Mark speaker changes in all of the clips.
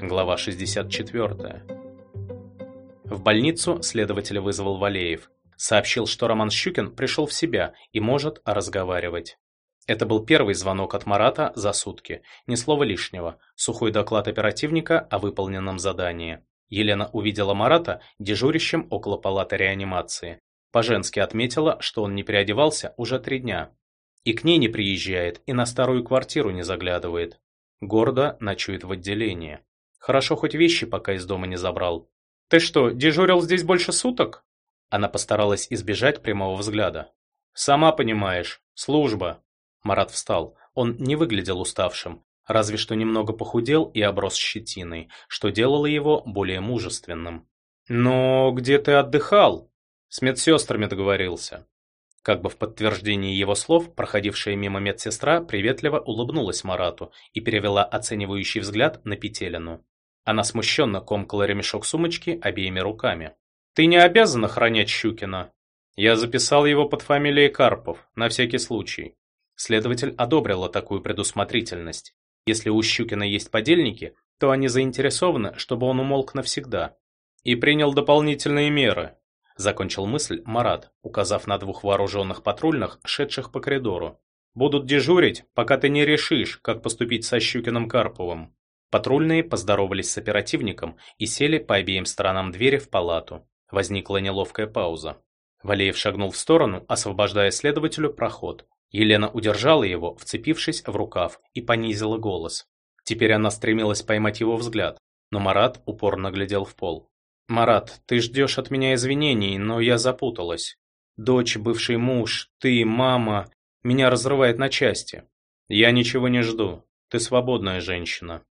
Speaker 1: Глава 64. В больницу следователя вызвал Валеев. Сообщил, что Роман Щукин пришел в себя и может разговаривать. Это был первый звонок от Марата за сутки. Ни слова лишнего. Сухой доклад оперативника о выполненном задании. Елена увидела Марата дежурящим около палаты реанимации. По-женски отметила, что он не переодевался уже три дня. И к ней не приезжает, и на старую квартиру не заглядывает. Гордо ночует в отделении. Хорошо хоть вещи пока из дома не забрал. «Ты что, дежурил здесь больше суток?» Она постаралась избежать прямого взгляда. «Сама понимаешь, служба». Марат встал. Он не выглядел уставшим, разве что немного похудел и оброс щетиной, что делало его более мужественным. «Но где ты отдыхал?» «С медсестрами договорился». Как бы в подтверждении его слов, проходившая мимо медсестра приветливо улыбнулась Марату и перевела оценивающий взгляд на Петелину. Она смущенно комкала ремешок сумочки обеими руками. «Ты не обязан охранять Щукина?» «Я записал его под фамилией Карпов, на всякий случай». Следователь одобрила такую предусмотрительность. Если у Щукина есть подельники, то они заинтересованы, чтобы он умолк навсегда. И принял дополнительные меры. Закончил мысль Марат, указав на двух вооруженных патрульных, шедших по коридору. «Будут дежурить, пока ты не решишь, как поступить со Щукиным Карповым». Патрульные поздоровались с оперативником и сели по обеим сторонам двери в палату. Возникла неловкая пауза. Валеев шагнул в сторону, освобождая следователю проход. Елена удержала его, вцепившись в рукав, и понизила голос. Теперь она стремилась поймать его взгляд, но Марат упорно глядел в пол. «Марат, ты ждешь от меня извинений, но я запуталась. Дочь, бывший муж, ты, мама, меня разрывает на части. Я ничего не жду. Ты свободная женщина.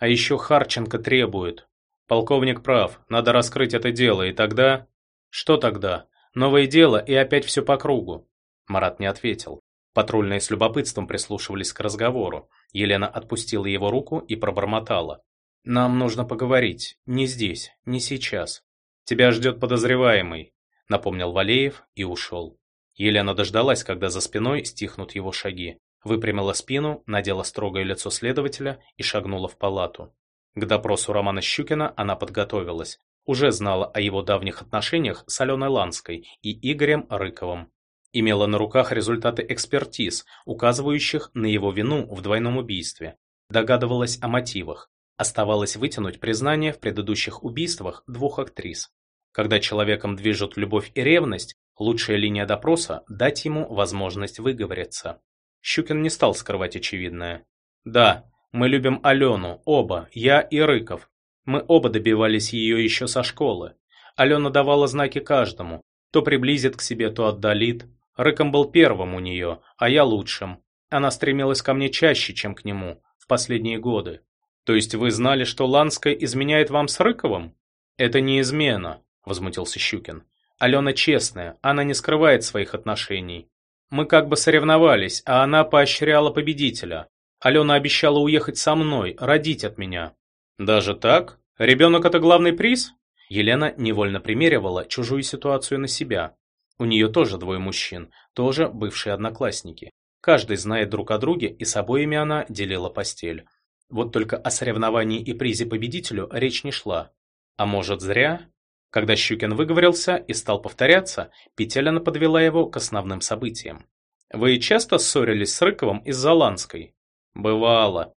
Speaker 1: А еще Харченко требует. Полковник прав, надо раскрыть это дело, и тогда... Что тогда? Новое дело, и опять все по кругу. Марат не ответил. Патрульные с любопытством прислушивались к разговору. Елена отпустила его руку и пробормотала. «Нам нужно поговорить. Не здесь, не сейчас. Тебя ждет подозреваемый», — напомнил Валеев и ушел. Елена дождалась, когда за спиной стихнут его шаги выпрямила спину, надела строгое лицо следователя и шагнула в палату. К допросу Романа Щукина она подготовилась, уже знала о его давних отношениях с Аленой Ланской и Игорем Рыковым. Имела на руках результаты экспертиз, указывающих на его вину в двойном убийстве. Догадывалась о мотивах. Оставалось вытянуть признание в предыдущих убийствах двух актрис. Когда человеком движут любовь и ревность, лучшая линия допроса – дать ему возможность выговориться. Щукин не стал скрывать очевидное. «Да, мы любим Алену, оба, я и Рыков. Мы оба добивались ее еще со школы. Алена давала знаки каждому. То приблизит к себе, то отдалит. Рыком был первым у нее, а я лучшим. Она стремилась ко мне чаще, чем к нему, в последние годы. То есть вы знали, что Ланская изменяет вам с Рыковым? Это не измена, возмутился Щукин. Алена честная, она не скрывает своих отношений. Мы как бы соревновались, а она поощряла победителя. Алена обещала уехать со мной, родить от меня. Даже так? Ребенок это главный приз? Елена невольно примеривала чужую ситуацию на себя. У нее тоже двое мужчин, тоже бывшие одноклассники. Каждый знает друг о друге, и с обоими она делила постель. Вот только о соревновании и призе победителю речь не шла. А может зря? Когда Щукин выговорился и стал повторяться, Петелина подвела его к основным событиям. «Вы часто ссорились с Рыковым из-за Ланской?» «Бывало».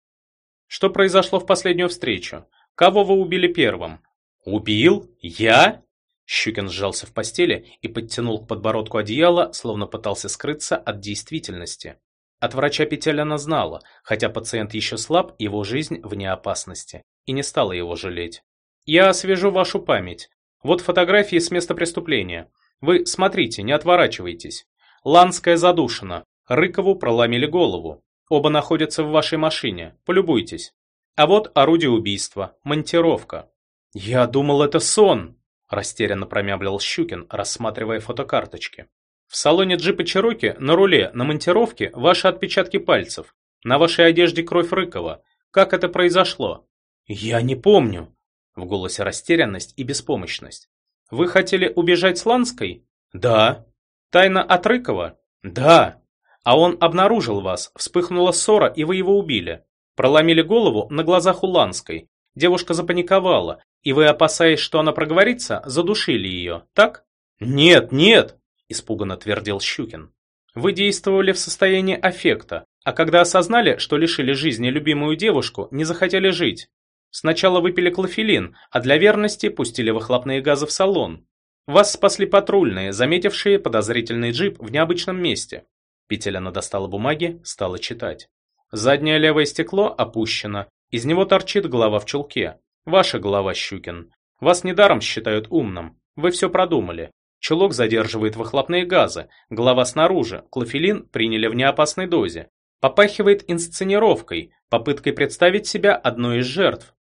Speaker 1: «Что произошло в последнюю встречу? Кого вы убили первым?» «Убил? Я?» Щукин сжался в постели и подтянул к подбородку одеяло, словно пытался скрыться от действительности. От врача Петелина знала, хотя пациент еще слаб, его жизнь вне опасности, и не стала его жалеть. «Я освежу вашу память. Вот фотографии с места преступления. Вы смотрите, не отворачивайтесь. Ланская задушена. Рыкову проломили голову. Оба находятся в вашей машине. Полюбуйтесь. А вот орудие убийства. Монтировка. Я думал, это сон. Растерянно промямлил Щукин, рассматривая фотокарточки. В салоне джипа Чероки на руле на монтировке ваши отпечатки пальцев. На вашей одежде кровь Рыкова. Как это произошло? Я не помню. В голосе растерянность и беспомощность. «Вы хотели убежать с Ланской?» «Да». «Тайна от Рыкова?» «Да». «А он обнаружил вас, вспыхнула ссора, и вы его убили. Проломили голову на глазах у Ланской. Девушка запаниковала, и вы, опасаясь, что она проговорится, задушили ее, так? Нет, нет, испуганно твердил Щукин. Вы действовали в состоянии аффекта, а когда осознали, что лишили жизни любимую девушку, не захотели жить. Сначала выпили клофелин, а для верности пустили выхлопные газы в салон. Вас спасли патрульные, заметившие подозрительный джип в необычном месте. Петелина достала бумаги, стала читать. Заднее левое стекло опущено, из него торчит голова в чулке. Ваша голова, Щукин. Вас недаром считают умным. Вы все продумали. Чулок задерживает выхлопные газы, голова снаружи, клофелин приняли в неопасной дозе. Попахивает инсценировкой, попыткой представить себя одной из жертв.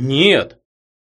Speaker 1: Нет!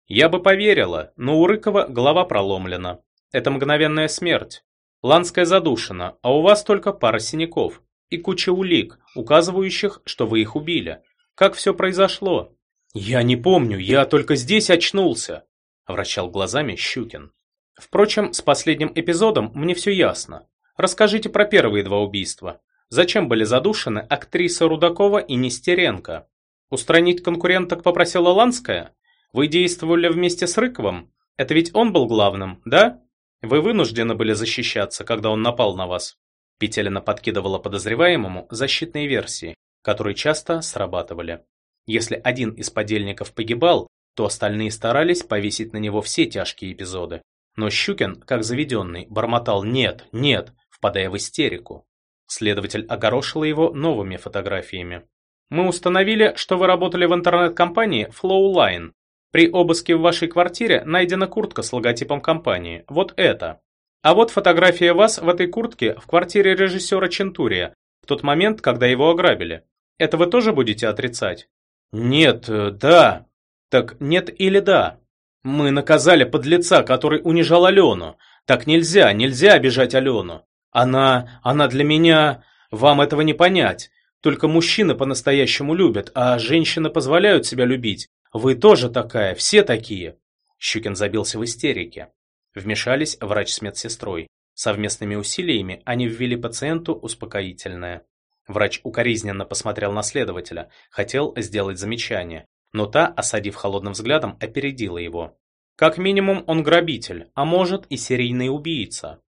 Speaker 1: Я бы поверила, но у Рыкова голова проломлена. Это мгновенная смерть. Ланская задушена, а у вас только пара синяков. И куча улик, указывающих, что вы их убили. Как все произошло? Я не помню, я только здесь очнулся. Вращал глазами Щукин. Впрочем, с последним эпизодом мне все ясно. Расскажите про первые два убийства. Зачем были задушены актриса Рудакова и Нестеренко? Устранить конкуренток попросила Ланская? Вы действовали вместе с Рыковым? Это ведь он был главным, да? Вы вынуждены были защищаться, когда он напал на вас. Петелина подкидывала подозреваемому защитные версии, которые часто срабатывали. Если один из подельников погибал, то остальные старались повесить на него все тяжкие эпизоды. Но Щукин, как заведенный, бормотал «нет, нет», впадая в истерику. Следователь огорошил его новыми фотографиями. «Мы установили, что вы работали в интернет-компании Flowline, при обыске в вашей квартире найдена куртка с логотипом компании. Вот это. А вот фотография вас в этой куртке в квартире режиссера Чентурия в тот момент, когда его ограбили. Это вы тоже будете отрицать? Нет, э, да. Так нет или да? Мы наказали подлеца, который унижал Алену. Так нельзя, нельзя обижать Алену. Она, она для меня... Вам этого не понять. Только мужчины по-настоящему любят, а женщины позволяют себя любить. Вы тоже такая, все такие. Щукин забился в истерике. Вмешались врач с медсестрой. Совместными усилиями они ввели пациенту успокоительное. Врач укоризненно посмотрел на следователя, хотел сделать замечание, но та, осадив холодным взглядом, опередила его. Как минимум он грабитель, а может и серийный убийца.